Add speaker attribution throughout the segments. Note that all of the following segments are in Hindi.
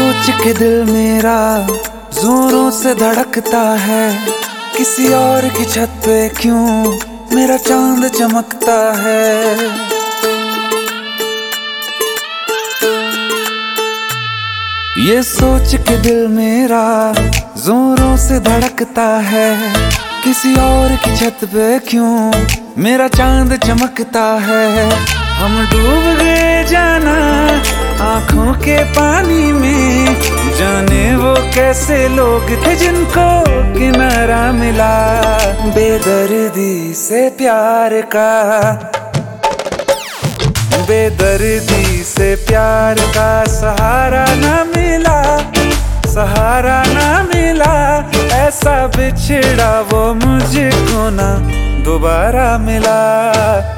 Speaker 1: सोच के दिल मेरा जोरों से धड़कता है। किसी और की छत पे क्यों मेरा चाँद चमकता है? ये सोच के दिल मेरा जोरों से धड़कता है। किसी और की छत पे क्यों मेरा चाँद चमकता है? हम डूब गए जाना के पानी में जाने वो कैसे लोग थे जिनको किनारा मिला। बेदर्दी से प्यार का। बेदर्दी से प्यार का सहारा न मिला, सहारा न मिला। ऐसा बिछड़ा वो मुझको ना। दोबारा मिला,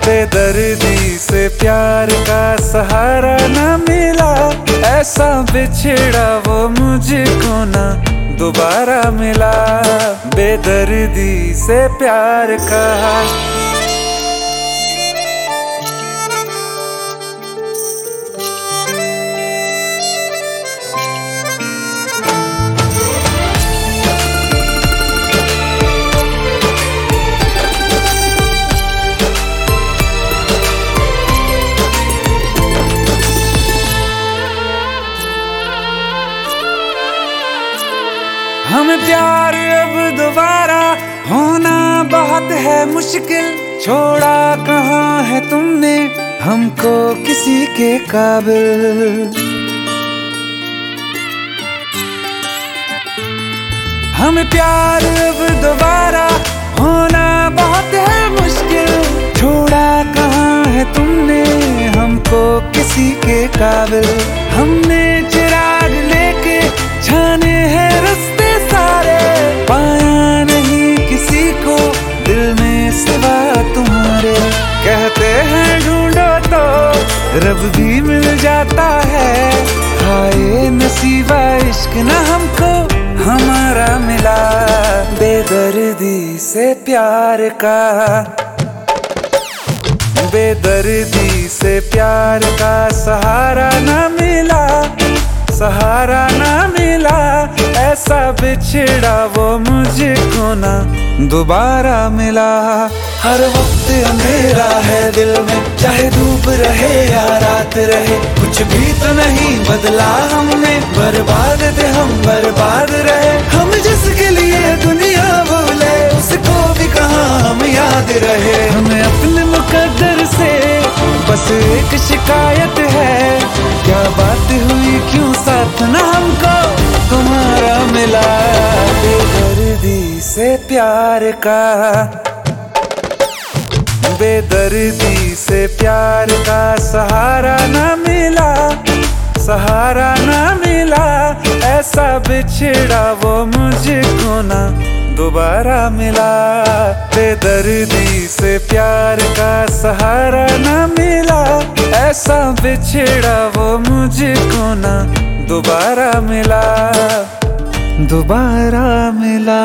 Speaker 1: बेदर्दी से प्यार का सहारा न मिला। ऐसा बिछड़ा वो मुझको ना दोबारा मिला, बेदर्दी से प्यार का हम प्यार अब दोबारा होना बहुत है मुश्किल। छोड़ा कहाँ है तुमने हमको किसी के काबिल? हम प्यार अब दोबारा होना बहुत है मुश्किल। छोड़ा कहाँ है तुमने हमको किसी के काबिल? हमने रब भी मिल जाता है। हाय, नसीबा इश्क न हमको, हमारा मिला। बेदर्दी से प्यार का। बेदर्दी से प्यार का सहारा ऐसा बिछड़ा वो मुझको ना। दोबारा मिला। हर वक्त अंधेरा है दिल में। चाहे धूप रहे या रात रहे। कुछ भी तो नहीं बदला हमने। बर्बाद थे हम, बर्बाद रहे। हम जिसके लिए दुनिया बोले उसको भी कहा हम याद रहे। हमें अपने मुकद्दर से बस एक शिकायत है। क्या बात हुई, क्यों साथ ना का। बेदर्दी से प्यार का सहारा न मिला, सहारा न मिला। ऐसा बिछड़ा वो मुझको ना दोबारा मिला। बेदर्दी से प्यार का सहारा न मिला, ऐसा बिछड़ा वो मुझको ना दोबारा मिला दोबारा मिला।